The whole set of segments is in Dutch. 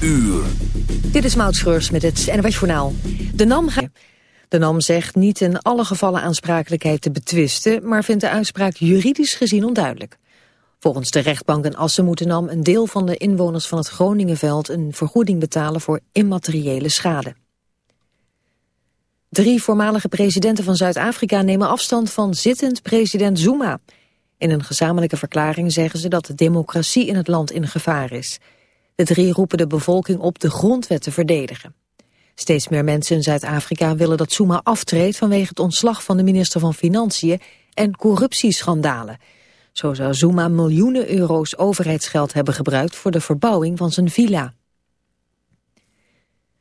uur. Dit is Maud met het NWS Journaal. De NAM, de NAM zegt niet in alle gevallen aansprakelijkheid te betwisten... maar vindt de uitspraak juridisch gezien onduidelijk. Volgens de rechtbank in Assen moet NAM een deel van de inwoners van het Groningenveld... een vergoeding betalen voor immateriële schade. Drie voormalige presidenten van Zuid-Afrika nemen afstand van zittend president Zuma. In een gezamenlijke verklaring zeggen ze dat de democratie in het land in gevaar is... De drie roepen de bevolking op de grondwet te verdedigen. Steeds meer mensen in Zuid-Afrika willen dat Zuma aftreedt vanwege het ontslag van de minister van Financiën en corruptieschandalen. Zo zou Zuma miljoenen euro's overheidsgeld hebben gebruikt voor de verbouwing van zijn villa.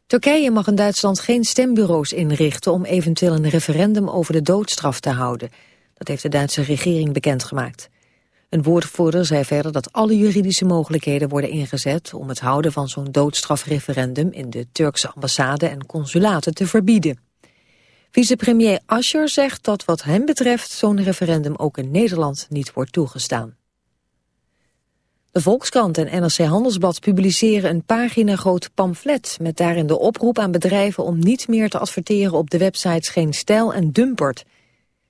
Turkije mag in Duitsland geen stembureaus inrichten om eventueel een referendum over de doodstraf te houden. Dat heeft de Duitse regering bekendgemaakt. Een woordvoerder zei verder dat alle juridische mogelijkheden worden ingezet om het houden van zo'n doodstrafreferendum in de Turkse ambassade en consulaten te verbieden. Vicepremier Ascher zegt dat wat hem betreft zo'n referendum ook in Nederland niet wordt toegestaan. De Volkskrant en NRC Handelsblad publiceren een pagina groot pamflet met daarin de oproep aan bedrijven om niet meer te adverteren op de websites Geen Stijl en Dumpert.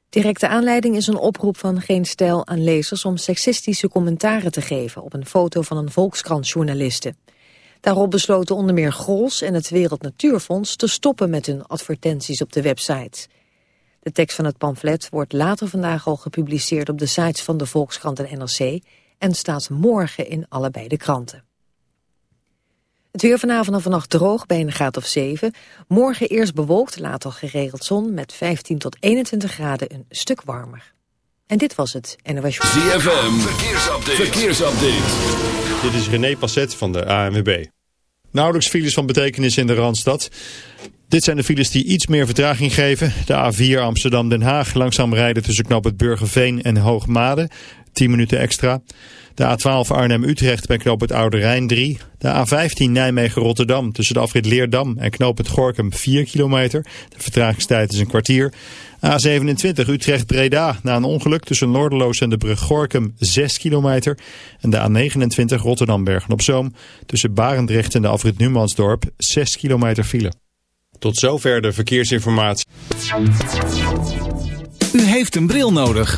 Directe aanleiding is een oproep van Geen Stijl aan lezers om seksistische commentaren te geven op een foto van een Volkskrant-journaliste. Daarop besloten onder meer Grols en het Wereld Natuurfonds te stoppen met hun advertenties op de websites. De tekst van het pamflet wordt later vandaag al gepubliceerd op de sites van de Volkskrant en NRC en staat morgen in allebei de kranten. Het weer vanavond en vannacht droog bij een graad of 7. Morgen eerst bewolkt, later geregeld zon met 15 tot 21 graden een stuk warmer. En dit was het NOS ZFM, verkeersupdate. verkeersupdate. Dit is René Passet van de ANWB. Nauwelijks files van betekenis in de Randstad. Dit zijn de files die iets meer vertraging geven. De A4 Amsterdam-Den Haag langzaam rijden tussen knop het Burgerveen en Hoogmade. 10 minuten extra. De A12 Arnhem-Utrecht bij knoop het Oude Rijn 3. De A15 Nijmegen-Rotterdam tussen de afrit Leerdam en knoop het Gorkum 4 kilometer. De vertragingstijd is een kwartier. A27 Utrecht-Breda na een ongeluk tussen Noorderloos en de brug Gorkum 6 kilometer. En de A29 Rotterdam-Bergen-op-Zoom tussen Barendrecht en de afrit Numansdorp 6 kilometer file. Tot zover de verkeersinformatie. U heeft een bril nodig.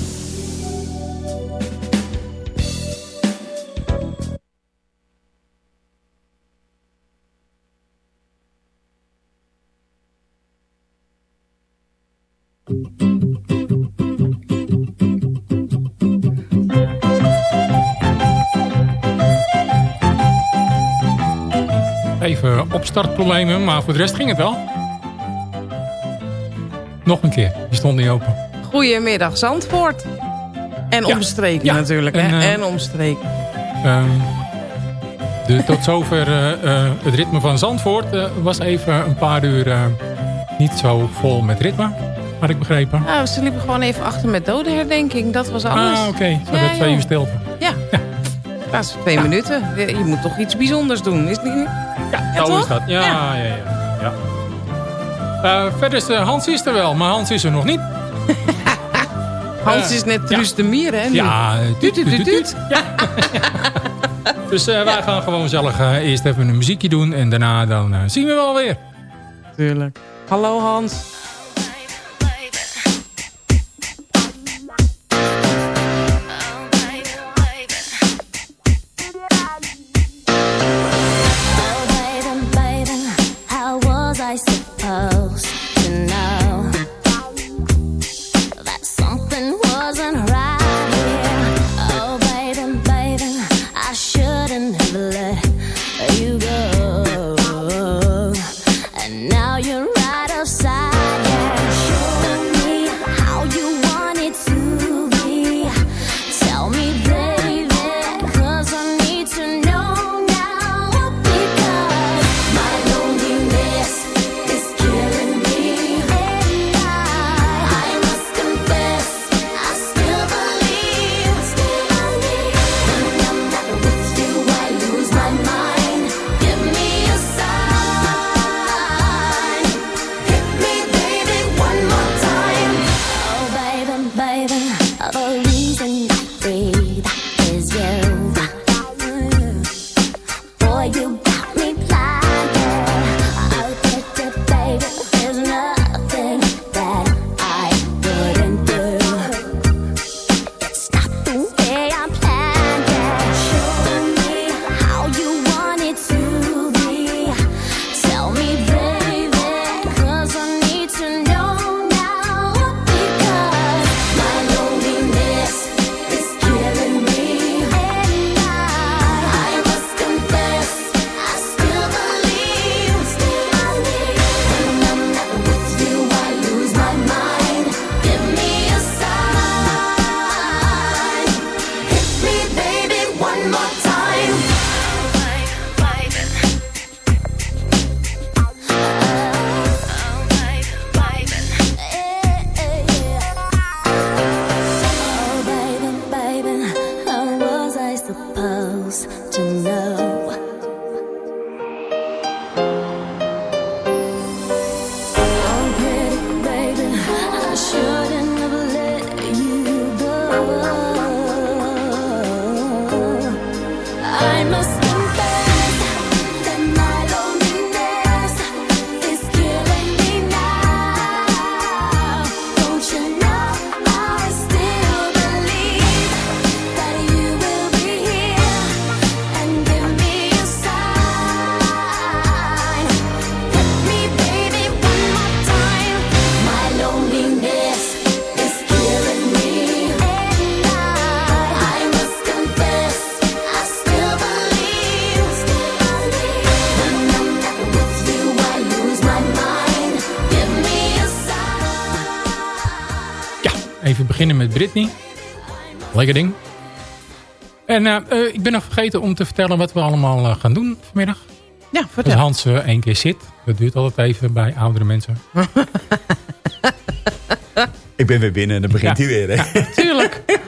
Opstartproblemen, maar voor de rest ging het wel. Nog een keer, die stond niet open. Goedemiddag Zandvoort. En Ja. omstreken Ja. natuurlijk. En, hè? eh, en omstreken. Ehm, de, tot zover eh, eh, het ritme van Zandvoort. was even een paar uur niet zo vol met ritme. had ik begrepen. Nou, ze liepen gewoon even achter met dodenherdenking. Dat was alles. Ah, oké. Zo Ja, dat twee uur stilte. Ja. Is twee minuten. Je, moet toch iets bijzonders doen, is het niet? Ja, zo is dat. Ja, ja, Ja. ja. ja. Eh, verder is eh, Hans is er wel, maar Hans is er nog niet. Hans Ja. is net Ja. Truus de Mier, hè? nu? Ja, eh, Tuut, tuut, tuut, tuut. Ja. dus eh, wij gaan gewoon eh, eerst even een muziekje doen. En daarna dan eh, zien we wel weer. Tuurlijk. Hallo Hans. Britney. Lekker ding. En eh, eh, ik ben nog vergeten om te vertellen wat we allemaal eh, gaan doen vanmiddag. Ja, Als vertel. Hans eh, één keer zit. Dat duurt altijd even bij oudere mensen. Ik ben weer binnen en dan begint Ja. hij weer. Hè? Tuurlijk.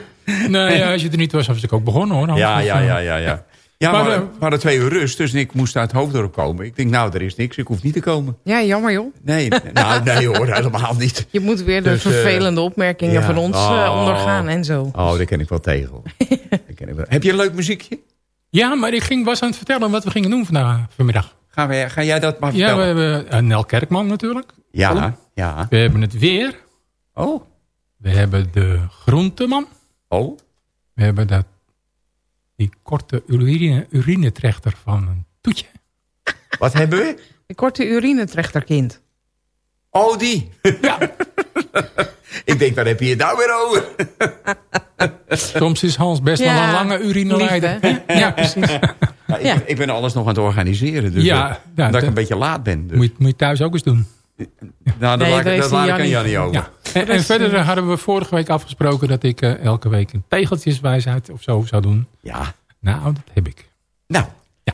Nee, ja, als je er niet was, was ik ook begonnen hoor. Hans. Ja, ja, ja, ja. ja. Ja, Maar, maar, we hadden twee uur rust, dus ik moest uit Hoofddorp komen. Ik denk, nou, er is niks, ik hoef niet te komen. Ja, jammer joh. Nee, nou, nee hoor, helemaal niet. Je moet weer de Dus, eh, vervelende opmerkingen ja. van ons eh, Oh. ondergaan en zo. Oh, daar ken ik wel tegen. Daar ken ik wel. Heb je een leuk muziekje? Ja, maar ik ging, was aan het vertellen wat we gingen doen vandaag, vanmiddag. Ga, wij, ga jij dat maar Ja, we vertellen? hebben eh, Nel Kerkman natuurlijk. Ja, ja. We hebben het weer. Oh, We hebben de groenteman. oh. We hebben dat, die korte urine, urinetrechter van een toetje. Wat hebben we? De korte urinetrechterkind. Oh, die. Ja. ik denk, waar heb je het nou weer over? Soms is Hans best Ja, wel een lange urineleider. Ja, precies. Ja, ik, Ja. ik ben alles nog aan het organiseren. Dus Ja, eh, ja, dat ik een beetje laat ben. Dus. Moet, je, moet je thuis ook eens doen. Nou, dat Nee, laat, ik- daar dat ik aan Jannie. Jannie over. Ja. En, en verder eh, hadden we vorige week afgesproken dat ik eh, elke week een tegeltjeswijsheid of zo zou doen. Ja. Nou, dat heb ik. Nou,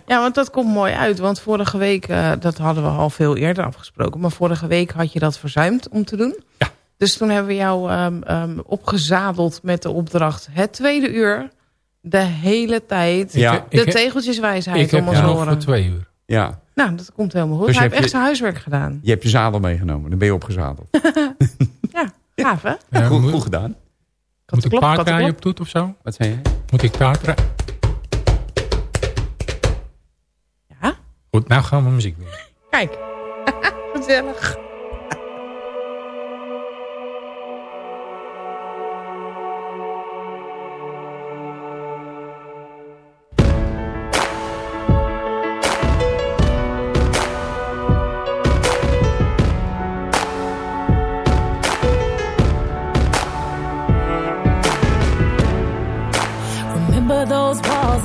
Ja, want dat komt mooi uit. Want vorige week, eh, dat hadden we al veel eerder afgesproken. Maar vorige week had je dat verzuimd om te doen. Ja. Dus toen hebben we jou ehm, ehm, opgezadeld met de opdracht... het tweede uur, de hele tijd, Ja. de Ik- tegeltjeswijsheid Ik heb om ons er nog horen. voor twee uur. Ja, Nou, dat komt helemaal goed. Dus Hij je heeft echt je- zijn huiswerk gedaan. je hebt je zadel meegenomen. Dan ben je opgezadeld. Ja, gaaf hè? Ja, goed, goed gedaan. moet ik paardrijden op toet of zo? Wat zei jij? Moet ik paardrijden? Ja, Goed, nou gaan we muziek doen. kijk. Gezellig.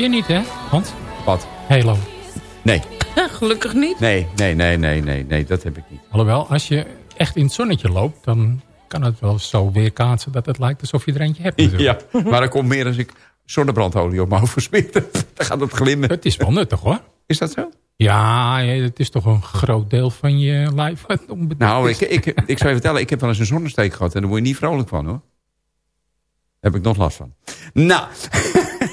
Je niet, hè, Hans? Wat? Halo. Nee. Gelukkig niet. Nee, nee, nee, nee, nee, nee, dat heb ik niet. Alhoewel, als je echt in het zonnetje loopt... dan kan het wel zo weerkaatsen dat het lijkt alsof je er eentje hebt. natuurlijk. Ja, maar dat komt meer als ik zonnebrandolie op mijn hoofd versmeer. Dan gaat het glimmen. Het is wel nuttig, hoor. Is dat zo? Ja, het is toch een groot deel van je lijf. Nou, ik, ik, ik zou je vertellen, ik heb wel eens een zonnesteek gehad. En daar word je niet vrolijk van, hoor. Daar heb ik nog last van. Nou,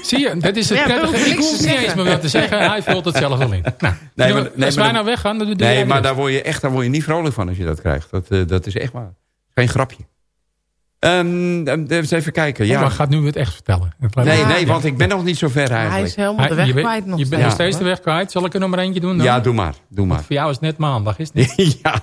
Zie je, dat is het Ja, prettige. Ik hoef niet eens meer wat te zeggen. Hij vult het zelf wel in. Nou, Nee, maar- nee, als maar wij dan- nou weggaan, dan doe nee, maar daar word, je echt, daar word je niet vrolijk van als je dat krijgt. Dat, eh, dat is echt waar. Geen grapje. Ehm, eh, eens even kijken. Ja. Ja. Maar gaat nu het echt vertellen. Nee, nee, want ik ben nog niet zo ver Hij is eigenlijk. helemaal de weg kwijt nog je bent steeds. nog steeds de weg kwijt. Zal ik er nog maar eentje doen dan? Ja, doe maar. Doe maar. Voor jou is het net maandag, is het niet? ja.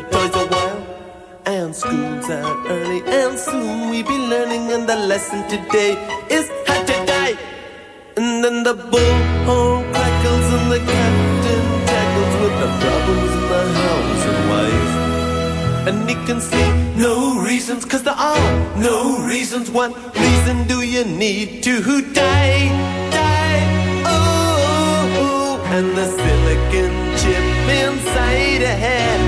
The toys a while. And school's out early, and soon we be learning. And the lesson today is how to die. And then the bullhorn crackles, and the captain tackles with the problems in the house and wife. And he can see no reasons, cause there are no reasons. What reason do you need to die? Die, oh, oh, oh. and the silicon chip inside her head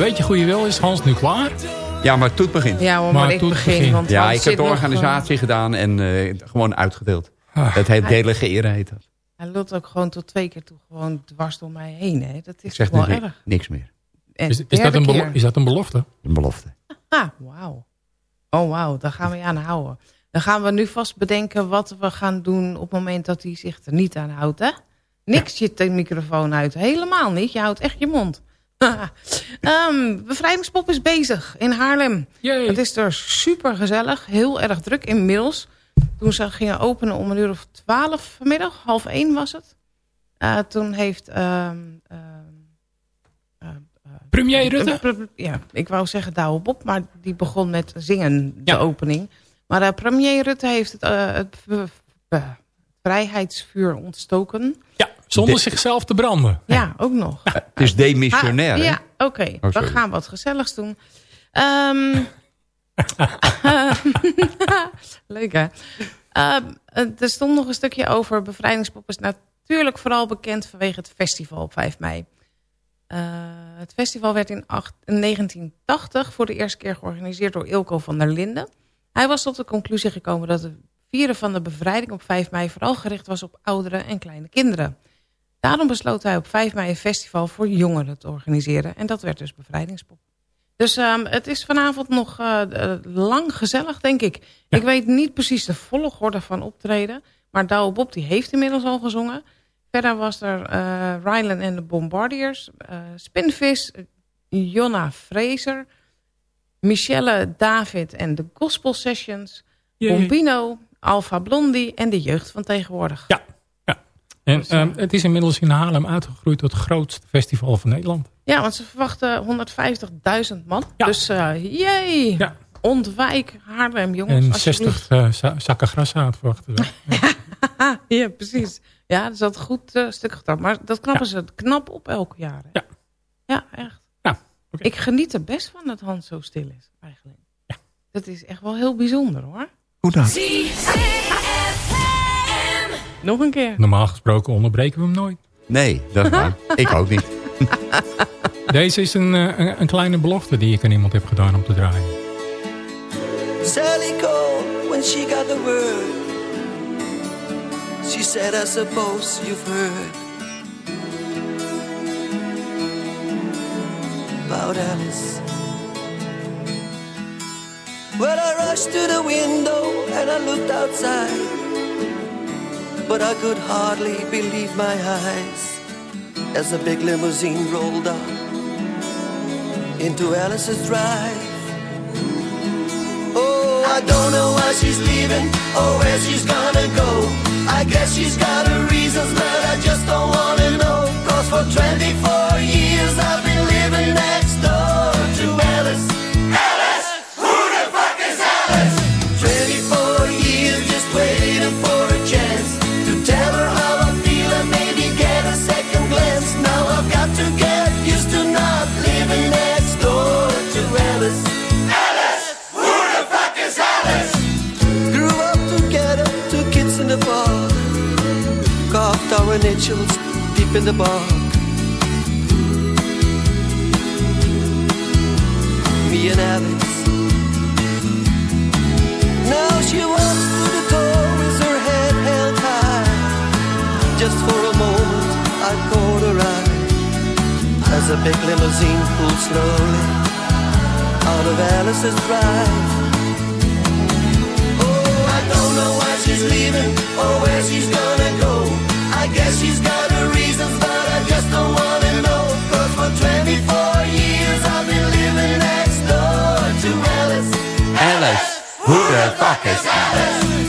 een beetje goede wil is Hans nu klaar. Ja, maar toet begint. Ja hoor, Maar maar ik tot begin. begin. Want Ja, ik heb zit de nog, organisatie gedaan en eh, gewoon uitgedeeld. Ah. Het heet delegeren heet dat. Hij loopt ook gewoon tot twee keer toe gewoon dwars door mij heen. Hè? Dat Ik is wel dus ni- erg. niks meer. En Is, is, dat een is dat een belofte? Een belofte. Ah, wauw. Oh, wauw. Daar gaan we je aan houden. Dan gaan we nu vast bedenken wat we gaan doen op het moment dat hij zich er niet aan houdt, hè? Niks je de microfoon uit. Helemaal niet. Je houdt echt je mond. Ehm, bevrijdingspop is bezig in Haarlem. Yay. Het is er super gezellig. Heel erg druk inmiddels. Toen ze gingen openen om een uur of twaalf vanmiddag. Half één was het. Eh, toen heeft... ehm, ehm, eh, eh, Premier Rutte? ja, ik wou zeggen Douwe Bob, maar die begon met zingen, de Ja. opening. Maar eh, premier Rutte heeft het, eh, het vrijheidsvuur ontstoken. Ja, zonder De- zichzelf te branden. Ja, ook nog. Het is demissionair, Ah? Ja, oké. We sorry. gaan wat gezelligs doen. Ehm, leuk hè? Ehm, er stond nog een stukje over. Bevrijdingspop is natuurlijk vooral bekend vanwege het festival op 5 mei. Eh, het festival werd in, acht- in 1980 voor de eerste keer georganiseerd door Ilko van der Linden. Hij was tot de conclusie gekomen dat het vieren van de bevrijding op 5 mei vooral gericht was op ouderen en kleine kinderen. Daarom besloot hij op 5 mei een festival voor jongeren te organiseren. En dat werd dus Bevrijdingspop. Dus ehm, het is vanavond nog eh, eh, lang gezellig, denk ik. Ik weet niet precies de volgorde van optreden. Maar Douwe Bob die heeft inmiddels al gezongen. Verder was er eh Rylan en de Bombardiers. eh Spinvis, Jonna Fraser. Michelle, David en de Gospel Sessions. Jee. Bombino, Alpha Blondie en de jeugd van tegenwoordig. Ja. Ja. En ehm, het is inmiddels in Haarlem uitgegroeid tot het grootste festival van Nederland. Ja, want ze verwachten 150.000 man. Ja. Dus uh, jee, Ja. ontwijk Haarlem, jongens. En alsjeblieft. 60 eh, za- zakken gras aan verwachten we. ja, precies. Ja, dat is dat goed eh, stuk getrapt. Maar dat knappen ze knap op elk jaar. hè? Ja. Ja, echt. Ja. Ik geniet er best van dat Hans zo stil is, eigenlijk. Ja. Dat is echt wel heel bijzonder, hoor. Hoe dan? Nog een keer. Normaal gesproken onderbreken we hem nooit. Nee, dat is waar. ik ook niet. Deze is een, eh, een, een kleine belofte die ik aan iemand heb gedaan om te draaien. Sally called when she got the word. She said, I suppose you've heard about Alice. Well, I rushed to the window and I looked outside, but I could hardly believe my eyes as a big limousine rolled up into Alice's drive. Oh, I don't know why she's leaving or where she's gonna go. I guess she's got her reasons, but I just don't wanna know. Cause for 24 years I've been Carved deep in the bark. Me and Alice. Now she walks through the door with her head held high. Just for a moment, I caught her eye as a big limousine pulled slowly out of Alice's drive. Oh, I don't know why she's leaving or where she's gonna go. I guess she's got her reasons, but I just don't wanna know. Cause for 24 years I've been living next door to. Alice, who the fuck is Alice?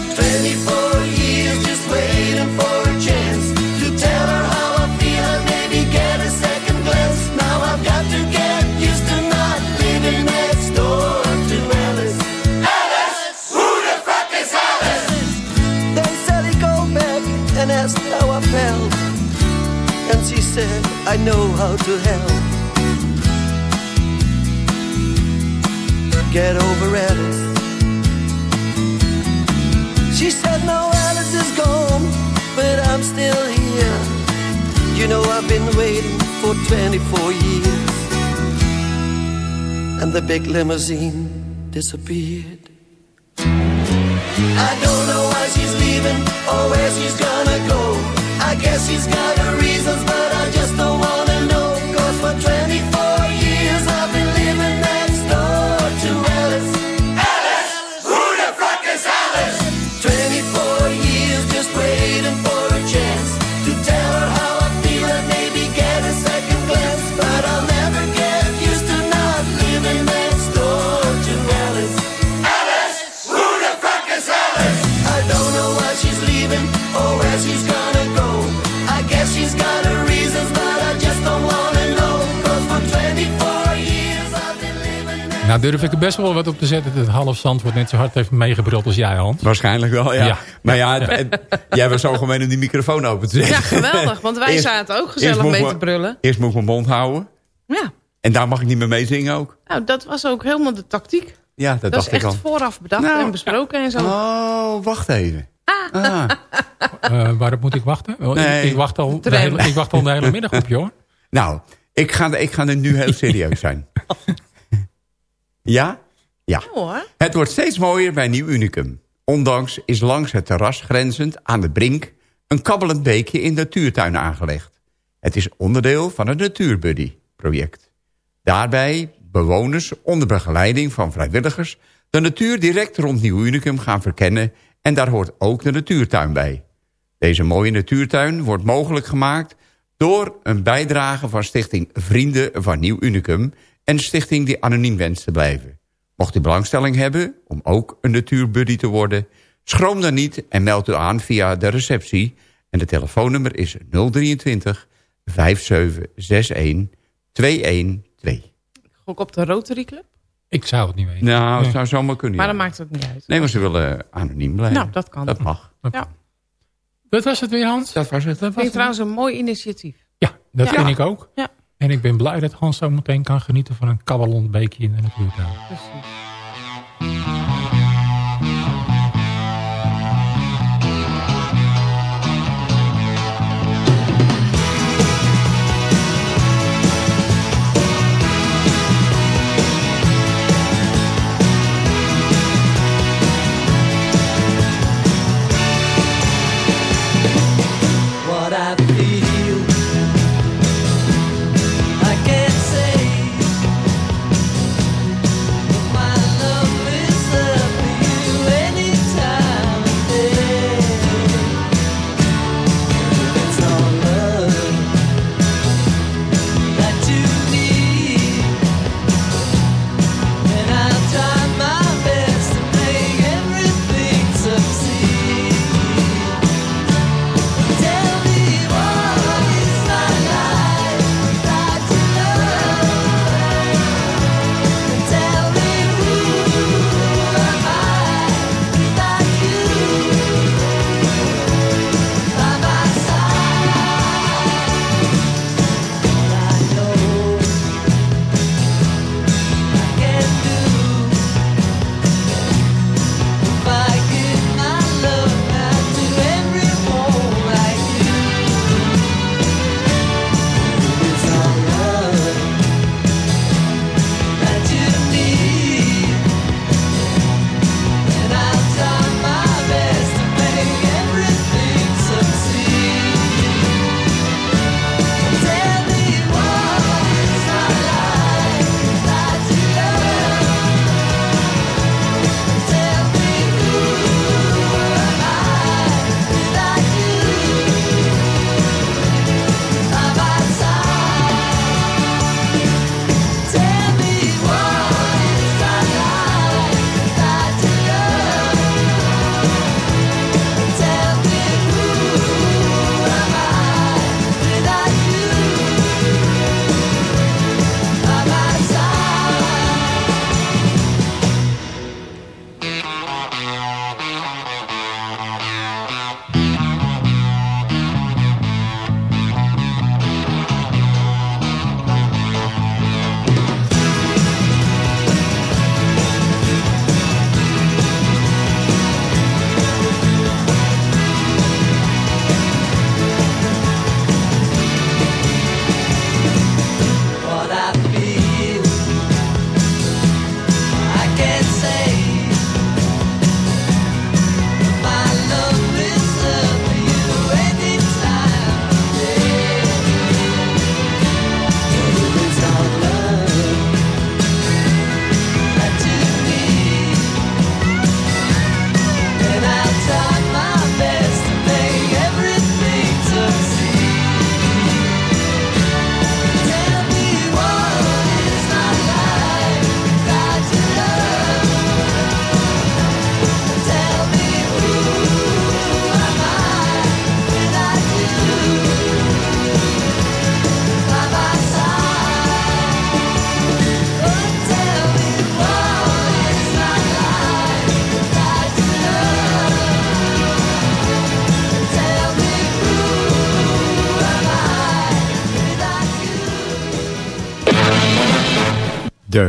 Know how to help. Get over Alice. She said, No, Alice is gone, but I'm still here. You know, I've been waiting for 24 years. And the big limousine disappeared. I don't know why she's leaving or where she's gonna go. I guess she's got her reasons, but I just don't wanna Nou durf ik er best wel wat op te zetten dat half Zandvoort net zo hard heeft meegebruld als jij, Hans. Waarschijnlijk wel, ja. Ja. Maar ja, het- het- jij was zo gemeen om die microfoon open te zetten. Ja, geweldig. Want wij Eerst- zaten ook gezellig mee me- te brullen. Eerst moet ik mijn mond houden. Ja, En daar mag ik niet meer mee zingen ook. nou, dat was ook helemaal de tactiek. Ja, dat, Dat, dacht is echt ik vooraf bedacht Nou, en besproken en zo. Oh, wacht even. Ah. Eh, waarop moet ik wachten? Oh, ik- Nee. ik, wacht al de hele, ik wacht al de hele middag op je, hoor. Nou, ik ga, ik ga er nu heel serieus zijn. Ja? Ja. Het wordt steeds mooier bij Nieuw Unicum. Ondanks is langs het terras grenzend aan de brink... een kabbelend beekje in de natuurtuin aangelegd. Het is onderdeel van het Natuurbuddy-project. Daarbij bewoners onder begeleiding van vrijwilligers... de natuur direct rond Nieuw Unicum gaan verkennen... en daar hoort ook de natuurtuin bij. Deze mooie natuurtuin wordt mogelijk gemaakt... door een bijdrage van stichting Vrienden van Nieuw Unicum... en stichting die anoniem wenst te blijven. Mocht u belangstelling hebben om ook een natuurbuddy te worden... schroom dan niet en meld u aan via de receptie. En de telefoonnummer is 023 5761 212. Gok op de Rotary Club. Ik zou het niet weten. Nou, het Nee. zou zomaar kunnen. Maar ja. dat maakt het ook niet uit. Nee, maar ze willen anoniem blijven. Nou, dat kan. Dat mag. Ja. Dat was het weer, Hans. Dat was het. Dat Vind was ik trouwens een mooi initiatief. Ja, dat Ja. vind ik ook. Ja. En ik ben blij dat Hans zo meteen kan genieten van een kabbalonbeekje in de natuurtuin. Precies. what I feel.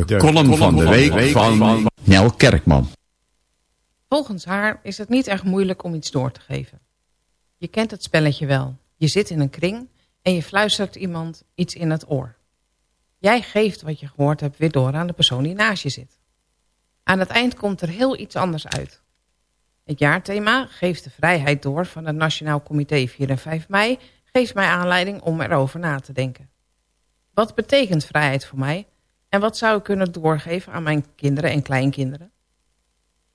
De, column van de week van Nel Kerkman. Volgens haar is het niet erg moeilijk om iets door te geven. Je kent het spelletje wel. Je zit in een kring en je fluistert iemand iets in het oor. Jij geeft wat je gehoord hebt weer door aan de persoon die naast je zit. Aan het eind komt er heel iets anders uit. Het jaarthema Geef de vrijheid door van het Nationaal Comité 4 en 5 mei geeft mij aanleiding om erover na te denken. Wat betekent vrijheid voor mij en wat zou ik kunnen doorgeven aan mijn kinderen en kleinkinderen?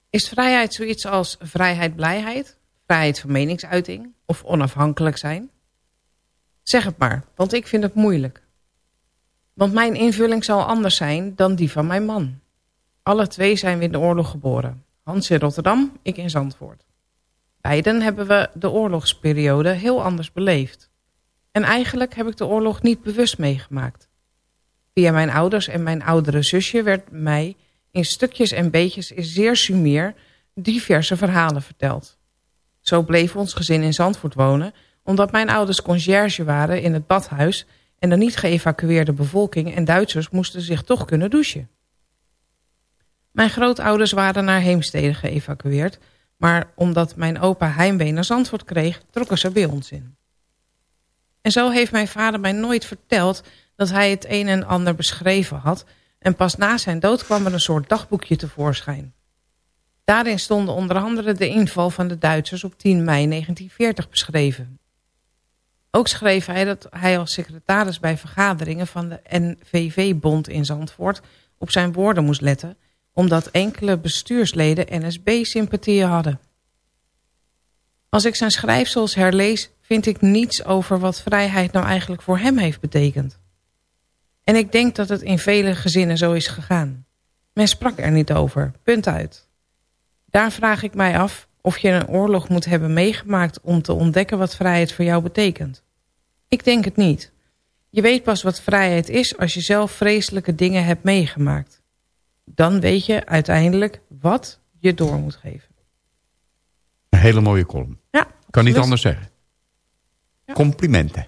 Is vrijheid zoiets als vrijheid blijheid, vrijheid van meningsuiting of onafhankelijk zijn? Zeg het maar, want ik vind het moeilijk. Want mijn invulling zal anders zijn dan die van mijn man. Alle twee zijn we in de oorlog geboren. Hans in Rotterdam, ik in Zandvoort. Beiden hebben we de oorlogsperiode heel anders beleefd. En eigenlijk heb ik de oorlog niet bewust meegemaakt. Via mijn ouders en mijn oudere zusje werd mij in stukjes en beetjes in zeer sumier diverse verhalen verteld. Zo bleef ons gezin in Zandvoort wonen, omdat mijn ouders conciërge waren in het badhuis en de niet geëvacueerde bevolking en Duitsers moesten zich toch kunnen douchen. Mijn grootouders waren naar Heemstede geëvacueerd, maar omdat mijn opa heimwee naar Zandvoort kreeg, trokken ze bij ons in. En zo heeft mijn vader mij nooit verteld dat hij het een en ander beschreven had en pas na zijn dood kwam er een soort dagboekje tevoorschijn. Daarin stonden onder andere de inval van de Duitsers op 10 mei 1940 beschreven. Ook schreef hij dat hij als secretaris bij vergaderingen van de NVV-bond in Zandvoort op zijn woorden moest letten, omdat enkele bestuursleden NSB-sympathieën hadden. Als ik zijn schrijfsels herlees, vind ik niets over wat vrijheid nou eigenlijk voor hem heeft betekend. En ik denk dat het in vele gezinnen zo is gegaan. Men sprak er niet over, punt uit. Daar vraag ik mij af of je een oorlog moet hebben meegemaakt... om te ontdekken wat vrijheid voor jou betekent. Ik denk het niet. Je weet pas wat vrijheid is als je zelf vreselijke dingen hebt meegemaakt. Dan weet je uiteindelijk wat je door moet geven. Een hele mooie column. Ja, Kan niet anders zeggen. Complimenten.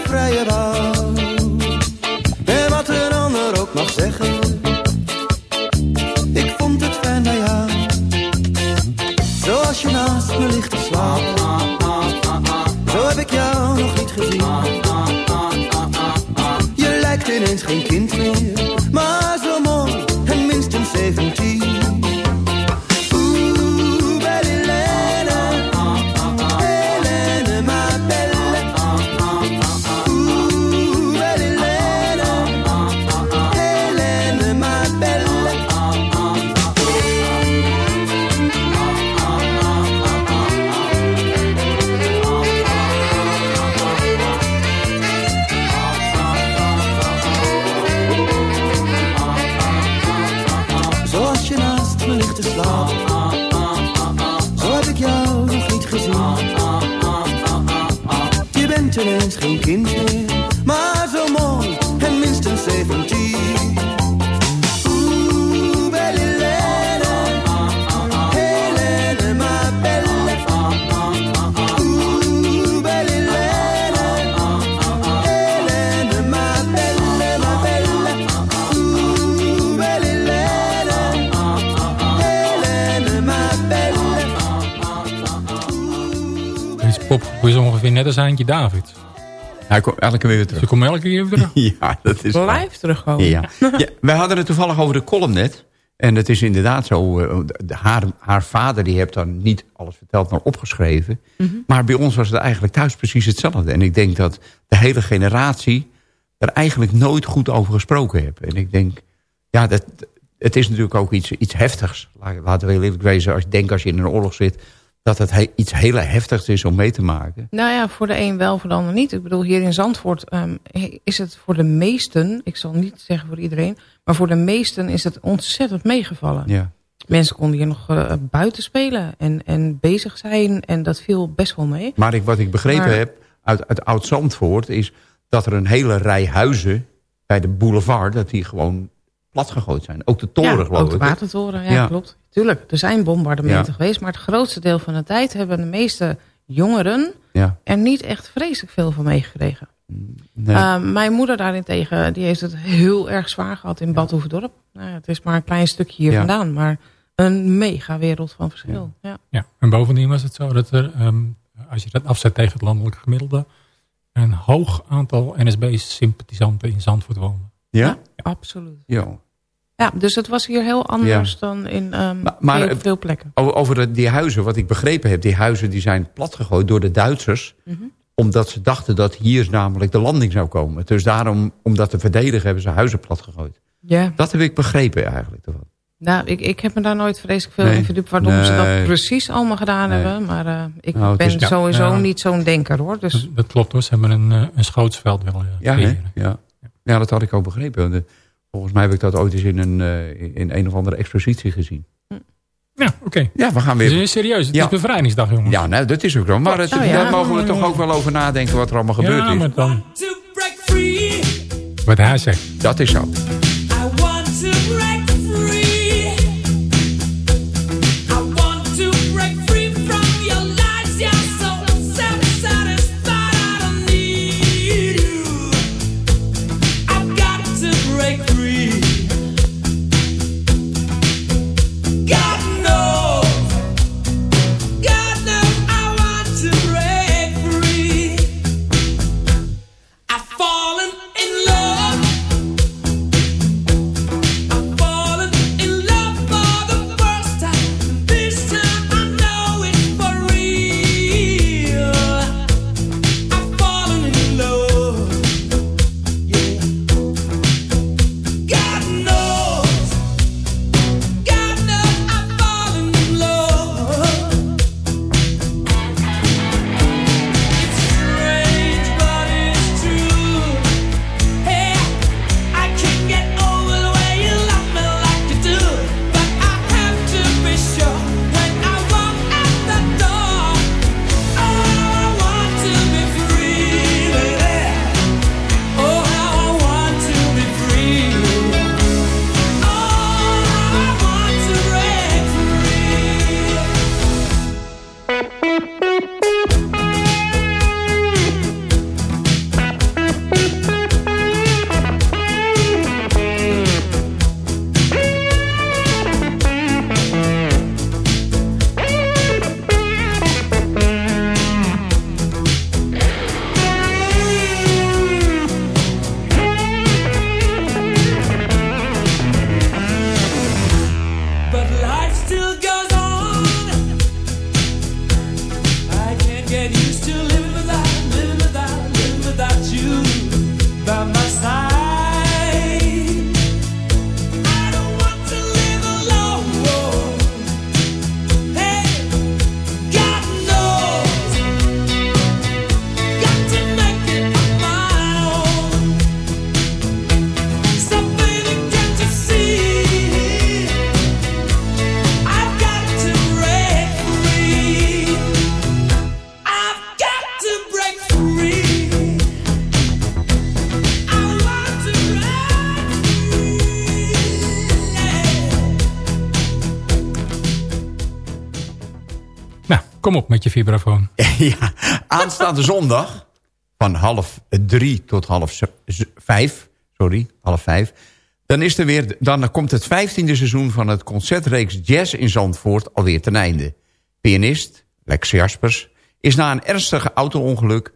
ik met Je bent ineens geen kind meer ongeveer net als Eindje David. Hij komt elke keer weer Ze terug. komen elke keer weer terug. Ja, dat is. Blijf terugkomen. Ja. ja, wij hadden het toevallig over de column net. En het is inderdaad zo. eh, haar, haar vader die heeft dan niet alles verteld, maar opgeschreven. Maar bij ons was het eigenlijk thuis precies hetzelfde. En ik denk dat de hele generatie er eigenlijk nooit goed over gesproken heeft. En ik denk, ja, dat, het is natuurlijk ook iets, iets heftigs. La- Laten we heel eerlijk wezen. Als je denkt als je in een oorlog zit, dat het he- iets heel heftigs is om mee te maken. Nou ja, voor de een wel, voor de ander niet. Ik bedoel, hier in Zandvoort ehm, is het voor de meesten... ik zal niet zeggen voor iedereen... maar voor de meesten is het ontzettend meegevallen. Ja. Mensen konden hier nog eh, buiten spelen en, en bezig zijn... en dat viel best wel mee. Maar ik, wat ik begrepen Maar- heb uit, uit Oud-Zandvoort... is dat er een hele rij huizen bij de boulevard... dat die gewoon plat gegooid zijn. Ook de toren, ja, geloof ook de ik. watertoren, ja, Ja. klopt. Tuurlijk, er zijn bombardementen Ja. geweest... maar het grootste deel van de tijd hebben de meeste jongeren... Ja. er niet echt vreselijk veel van meegekregen. Nee. Uh, mijn moeder daarentegen, die heeft het heel erg zwaar gehad in Bad Hoeverdorp. Nou, ja, het is maar een klein stukje hier Ja. vandaan, maar een mega wereld van verschil. Ja. Ja, en bovendien was het zo dat er, ehm, als je dat afzet tegen het landelijke gemiddelde, een hoog aantal NSB-sympathisanten in Zandvoort woonden. Ja? Absoluut. Ja. Ja, dus het was hier heel anders Ja. dan in ehm Maar- maar veel, plekken. Over, de- die huizen, wat ik begrepen heb... die huizen die zijn platgegooid door de Duitsers... Mhm. omdat ze dachten dat hier namelijk de landing zou komen. Dus daarom, om dat te verdedigen, hebben ze huizen platgegooid. Ja, Dat heb ik begrepen eigenlijk. ervan. nou, ik, ik heb me daar nooit vreselijk veel Nee. in verdiept waarom ze dat precies allemaal gedaan Nee. hebben. Maar eh, ik Nou, ben is- sowieso ja. niet zo'n denker hoor. Dus Dat, dat klopt hoor, ze hebben een, eh, een schootsveld willen Ja, creëren. ja. Ja, dat had ik ook begrepen. De- Volgens mij heb ik dat ooit eens in een, eh, in een of andere expositie gezien. Ja, oké. Ja, we gaan weer... is serieus, het Ja. is bevrijdingsdag jongens. Ja, nou, dat is ook zo. Maar het, Oh, ja. daar mogen we toch ook wel over nadenken wat er allemaal gebeurd Ja, is. maar dan, wat hij zegt. Dat is zo. I want to aanstaande zondag van half drie tot half vijf, sorry, half vijf. Dan, is er weer, dan komt het vijftiende seizoen van het concertreeks Jazz in Zandvoort alweer ten einde. Pianist Lex Jaspers is na een ernstige auto-ongeluk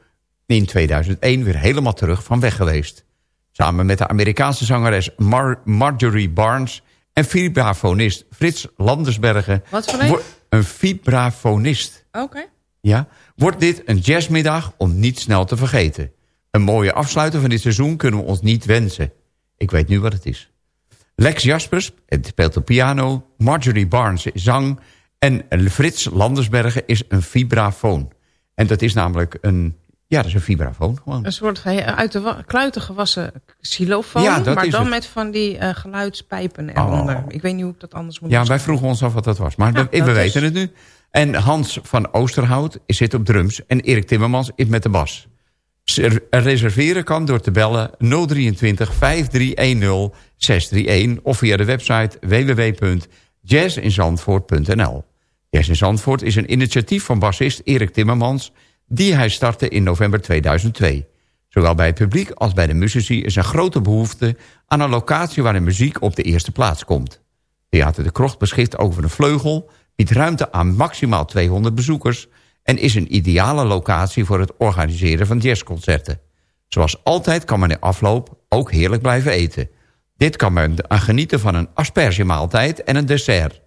in 2001 weer helemaal terug van weg geweest. Samen met de Amerikaanse zangeres Mar- Marjorie Barnes en vibrafonist Frits Landersbergen. Wat voor een? Een vibrafonist. Oké. Ja, wordt dit een jazzmiddag om niet snel te vergeten. Een mooie afsluiter van dit seizoen kunnen we ons niet wensen. Ik weet nu wat het is. Lex Jaspers speelt de piano, Marjorie Barnes is zang... en Frits Landersbergen is een vibrafoon. En dat is namelijk een... Ja, dat is een vibrafoon gewoon. Een soort uit de kluiten gewassen xylofoon, Ja, dat maar dan het. met van die eh, geluidspijpen eronder. Oh. Ik weet niet hoe ik dat anders moet Ja, wij vroegen ons af wat dat was. Maar Ja, we, weten is- het nu. En Hans van Oosterhout zit op drums. En Erik Timmermans is met de bas. Ser- Reserveren kan door te bellen 023 5310 631 of via de website www.jazzinzandvoort.nl. Jazz in Zandvoort is een initiatief van bassist Erik Timmermans... die hij startte in november 2002. Zowel bij het publiek als bij de muzici is een grote behoefte... aan een locatie waar de muziek op de eerste plaats komt. Theater de Krocht beschikt over een vleugel... biedt ruimte aan maximaal 200 bezoekers... en is een ideale locatie voor het organiseren van jazzconcerten. Zoals altijd kan men in afloop ook heerlijk blijven eten. Dit kan men genieten van een aspergemaaltijd en een dessert.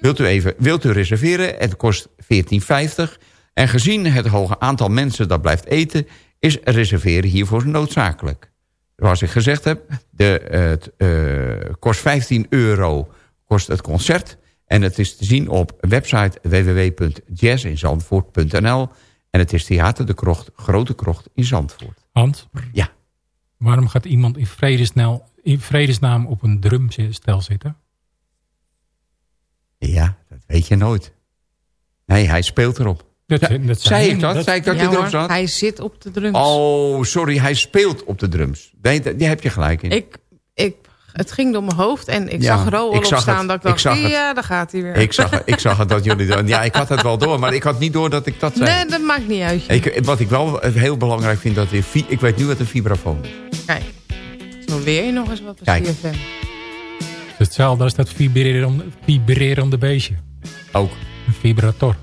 Wilt u, even, wilt u reserveren? Het kost 14,50. En gezien het hoge aantal mensen dat blijft eten... is reserveren hiervoor noodzakelijk. Zoals ik gezegd heb, de, het eh, kost 15 euro kost het concert. En het is te zien op website www.jazzinzandvoort.nl. En het is Theater de Krocht, Grote Krocht in Zandvoort. Hans? Ja. Waarom gaat iemand in vredesnaam, in vredesnaam op een drumstel zitten? Ja, dat weet je nooit. Nee, hij speelt erop. Dat, dat zei ik dat? dat? Zei ik dat Ja hoor, zat? hij zit op de drums. Oh, sorry, hij speelt op de drums. Nee, die heb je gelijk in. Ik, ik, het ging door mijn hoofd en ik Ja, zag Roel opstaan het, dat ik ik dacht, zag ja, daar gaat hij weer. Ik zag, ik zag het dat jullie... doen. Ja, ik had het wel door, maar ik had niet door dat ik dat zei. Nee, dat maakt niet uit. Ik, wat ik wel heel belangrijk vind, dat ik, ik weet nu wat een vibrafoon is. Kijk, zo leer je nog eens wat bij CFM. Hetzelfde als dat vibrerende, vibrerende beestje. Ook. Een vibrator.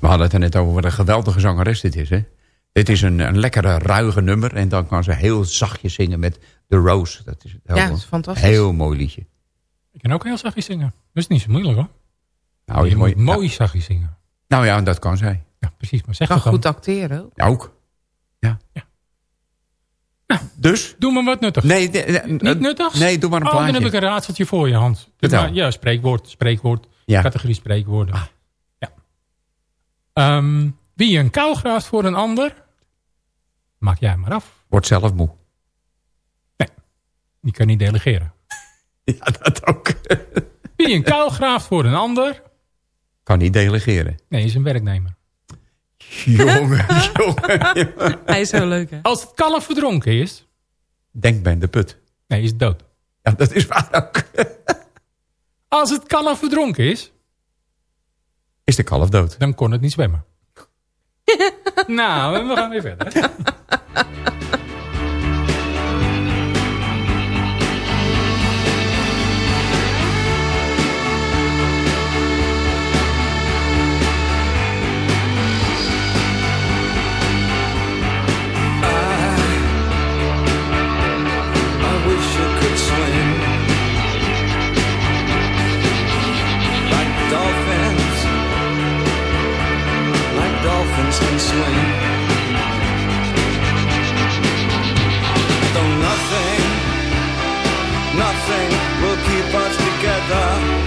We hadden het er net over wat een geweldige zangeres dit is, hè? Dit is een, een lekkere, ruige nummer. En dan kan ze heel zachtjes zingen met The Rose. Dat is, Ja, dat is fantastisch. Heel mooi liedje. Ik kan ook heel zachtjes zingen. Dat is niet zo moeilijk hoor. Nou, je mooi. moet mooi zachtjes zingen. Nou ja, dat kan zij. Ja, precies. Maar zeg Kan het dan. goed acteren ook. Ook. Ja. Ja. Dus? Doe maar wat nuttigs. Nee, de- de- Niet nuttigs? Nee, doe maar een oh, dan plaatje. heb ik een raadseltje voor je, Hans. Maar- ja, spreekwoord, spreekwoord. Ja. Categorie spreekwoorden. Ja. Ehm, wie een kou graaft voor een ander, maak jij maar af. Wordt zelf moe. Die kan niet delegeren. Ja, dat ook. Wie een kou graaft voor een ander, Kan niet delegeren. nee, is een werknemer. Jongen, jongen. Hij is zo leuk, hè? Als het kalf verdronken is, Denk bij de put. nee, is dood. Ja, dat is waar ook. Als het kalf verdronken is, Is de kalf dood. dan kon het niet zwemmen. nou, we gaan weer verder. Though nothing, nothing will keep us together.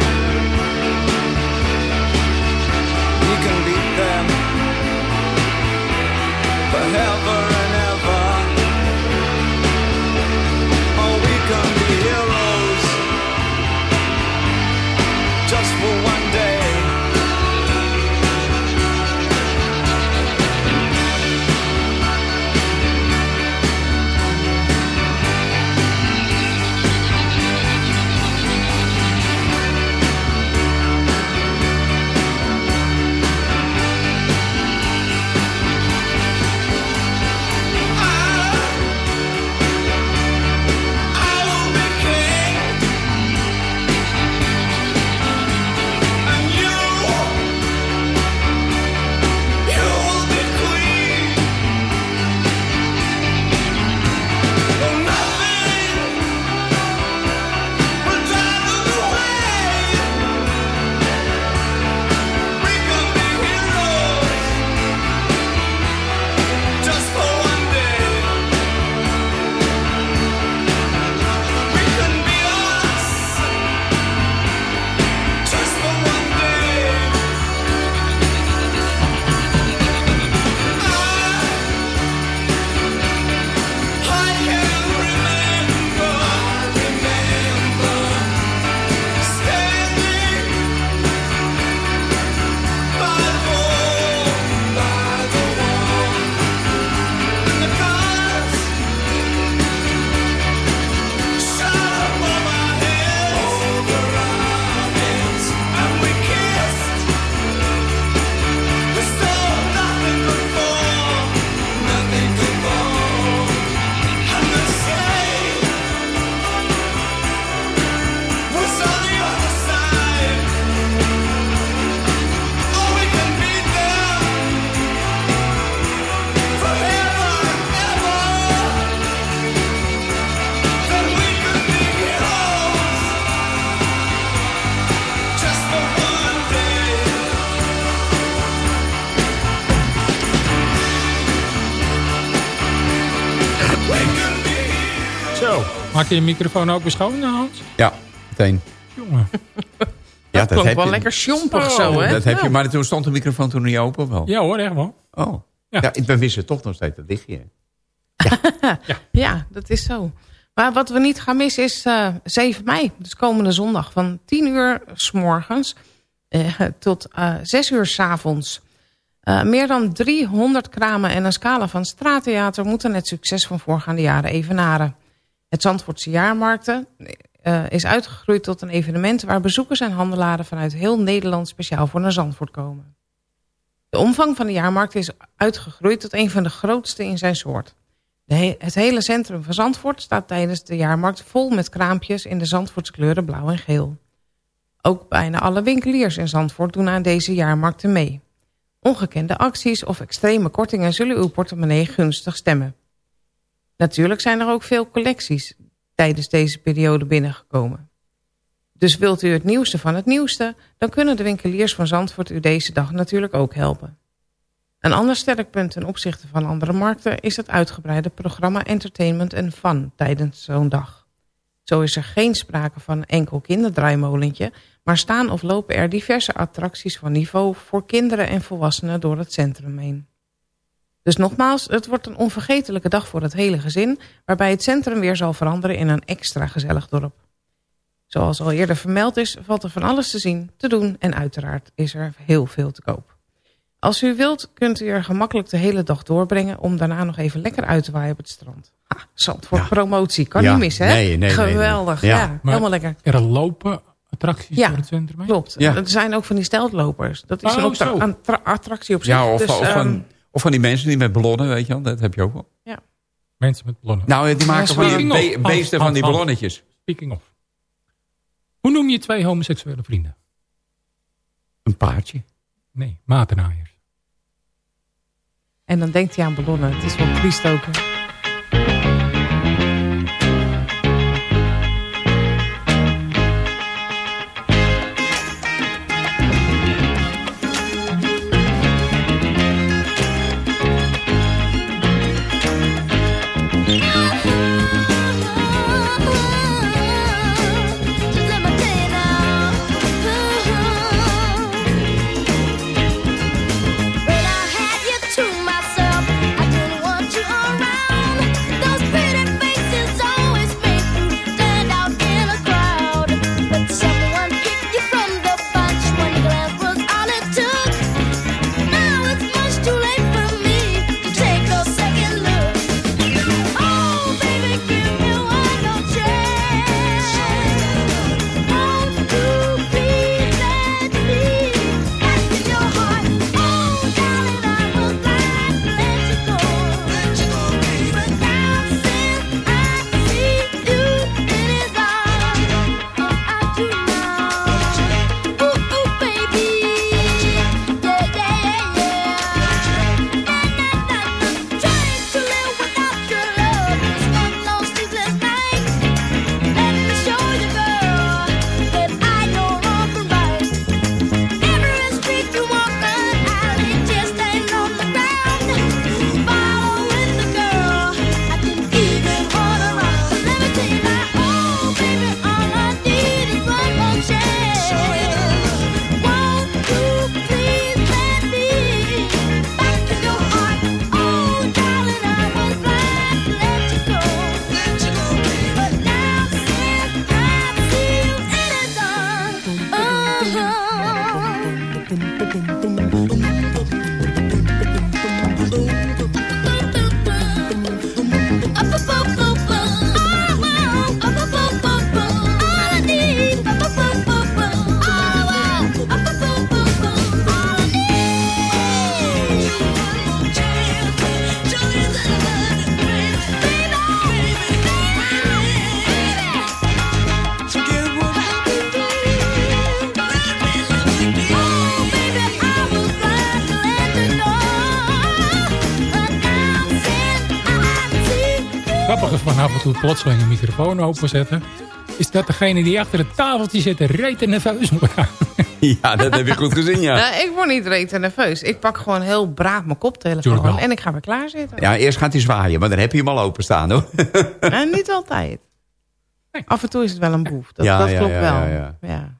Maak je je microfoon ook weer schoon, Hans? Ja, meteen. Jongen. Ja, Dat klonk heb wel je- lekker sjompig Zo, zo, hè? Dat heb je, Ja. maar toen stond de microfoon toen niet open wel? Ja hoor, echt wel. Oh. Ja. Ja. we wisten toch nog steeds dat ligt je. Ja, dat is zo. Maar wat we niet gaan missen is eh 7 mei, dus komende zondag. Van 10 uur s morgens eh, tot eh 6 uur s avonds. Eh, meer dan 300 kramen en een scala van straattheater... moeten het succes van voorgaande jaren evenaren. Het Zandvoortse Jaarmarkten eh, is uitgegroeid tot een evenement... waar bezoekers en handelaren vanuit heel Nederland speciaal voor naar Zandvoort komen. De omvang van de jaarmarkt is uitgegroeid tot een van de grootste in zijn soort. Het hele centrum van Zandvoort staat tijdens de jaarmarkt vol met kraampjes in de Zandvoortse kleuren blauw en geel. Ook bijna alle winkeliers in Zandvoort doen aan deze jaarmarkten mee. Ongekende acties of extreme kortingen zullen uw portemonnee gunstig stemmen. Natuurlijk zijn er ook veel collecties tijdens deze periode binnengekomen. Dus wilt u het nieuwste van het nieuwste... dan kunnen de winkeliers van Zandvoort u deze dag natuurlijk ook helpen. Een ander sterk punt ten opzichte van andere markten... is het uitgebreide programma Entertainment en Fun tijdens zo'n dag. Zo is er geen sprake van een enkel kinderdraaimolentje... maar staan of lopen er diverse attracties van niveau... voor kinderen en volwassenen door het centrum heen. Dus nogmaals, het wordt een onvergetelijke dag voor het hele gezin... waarbij het centrum weer zal veranderen in een extra gezellig dorp. Zoals al eerder vermeld is, valt er van alles te zien, te doen... en uiteraard is er heel veel te koop. Als u wilt, kunt u er gemakkelijk de hele dag doorbrengen... om daarna nog even lekker uit te waaien op het strand. Ha, Zandvoort Ja. promotie, kan Ja, niet missen, hè? nee, nee, nee, nee. Geweldig, Ja. ja, Maar helemaal lekker. Er lopen attracties Ja, door het centrum heen? Klopt. Ja. Er zijn ook van die steltlopers. Dat is Oh, een attractie op zich. Ja, of, Dus, of, ehm, of van die mensen die met ballonnen, weet je wel. Dat heb je ook wel. Mensen met ballonnen. Nou, die maken van die be- beesten Hans, van die ballonnetjes. Speaking of. Hoe noem je twee homoseksuele vrienden? Een paardje. Nee, matenaaiers. En dan denkt hij aan ballonnen. Het is wel priestoken. Just plotseling een microfoon openzetten... is dat degene die achter het tafeltje zit reet en nerveus wordt. Ja, dat heb je goed gezien, ja. Nou, ik word niet reet en nerveus. Ik pak gewoon heel braaf mijn koptelefoon en ik ga weer klaarzitten. Ja, eerst gaat hij zwaaien, maar dan heb je hem al openstaan, hoor. En niet altijd. Af en toe is het wel een boef. Dat, Ja, dat ja, klopt ja, wel. ja, ja. Ja.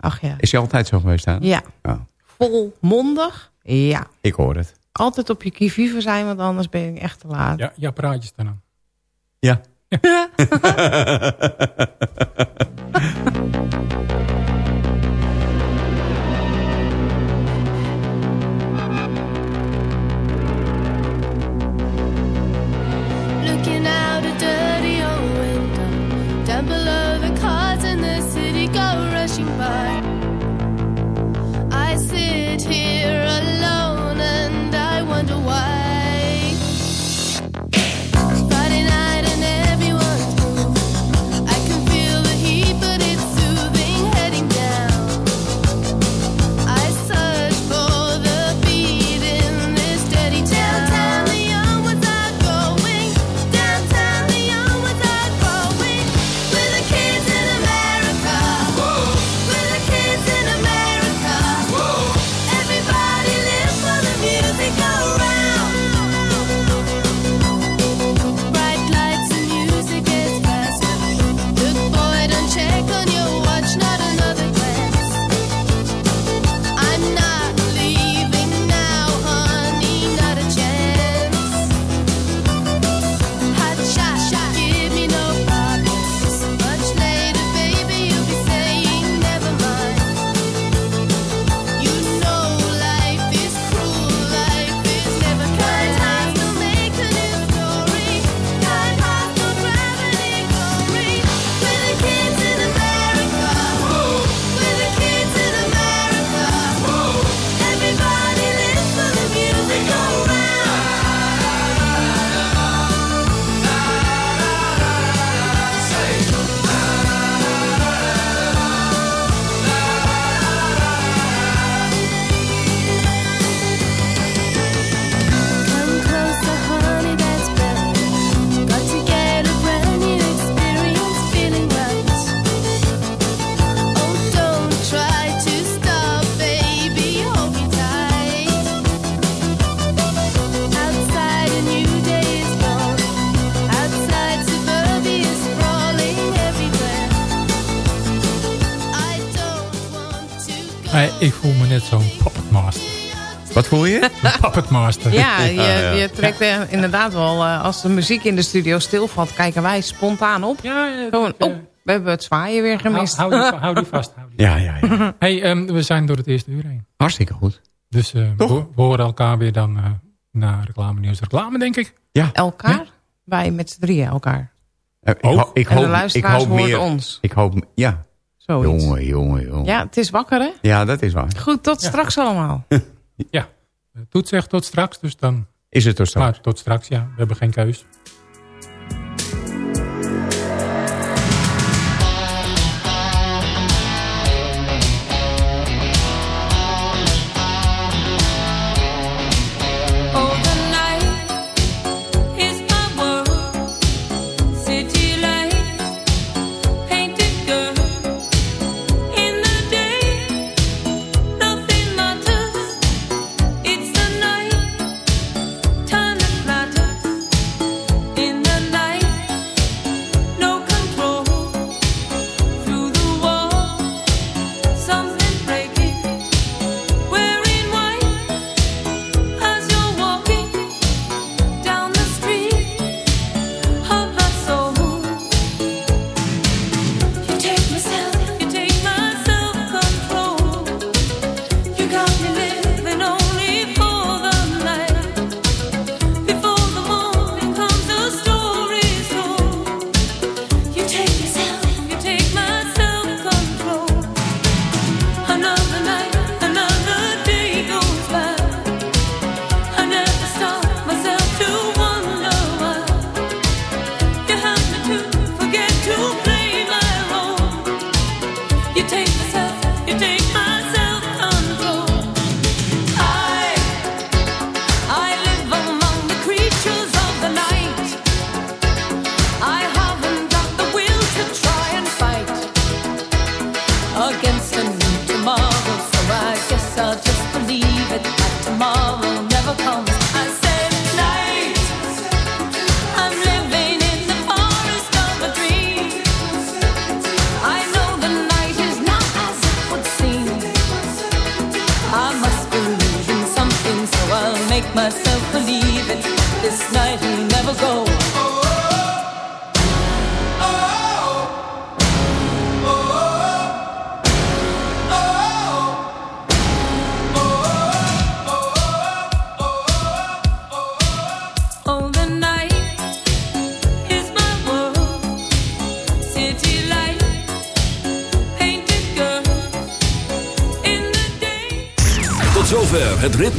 Ach ja. Is hij altijd zo geweest, hè? Ja. Oh, Volmondig? Ja. ik hoor het. Altijd op je kivive zijn, want anders ben je echt te laat. Ja, ja praatjes staan aan. Ja. Zo'n puppetmaster. Wat voel je? Een puppetmaster. Ja, je, Ah, ja. je trekt eh, inderdaad wel... eh, als de muziek in de studio stilvalt, kijken wij spontaan op. Ja, ja, Gewoon, oh, we hebben het zwaaien weer gemist. hou, die, hou die vast. Hou die. Ja, ja, ja. Hey, ehm, we zijn door het eerste uur heen. Hartstikke goed. Dus eh, we, we horen elkaar weer dan eh na reclame nieuws. Reclame, denk ik. Elkaar? Wij met z'n drieën elkaar. Eh, Ik, Oh. ho- ik en de hoop, ik luisteraars hoop horen meer. ons. Ik hoop, ja. Zoiets. Jongen, jongen, jongen. Ja, het is wakker hè? Ja, dat is waar. Goed, tot Ja. straks allemaal. Ja. Toet zegt tot straks, dus dan... Is het er straks? Maar tot straks, ja. We hebben geen keus.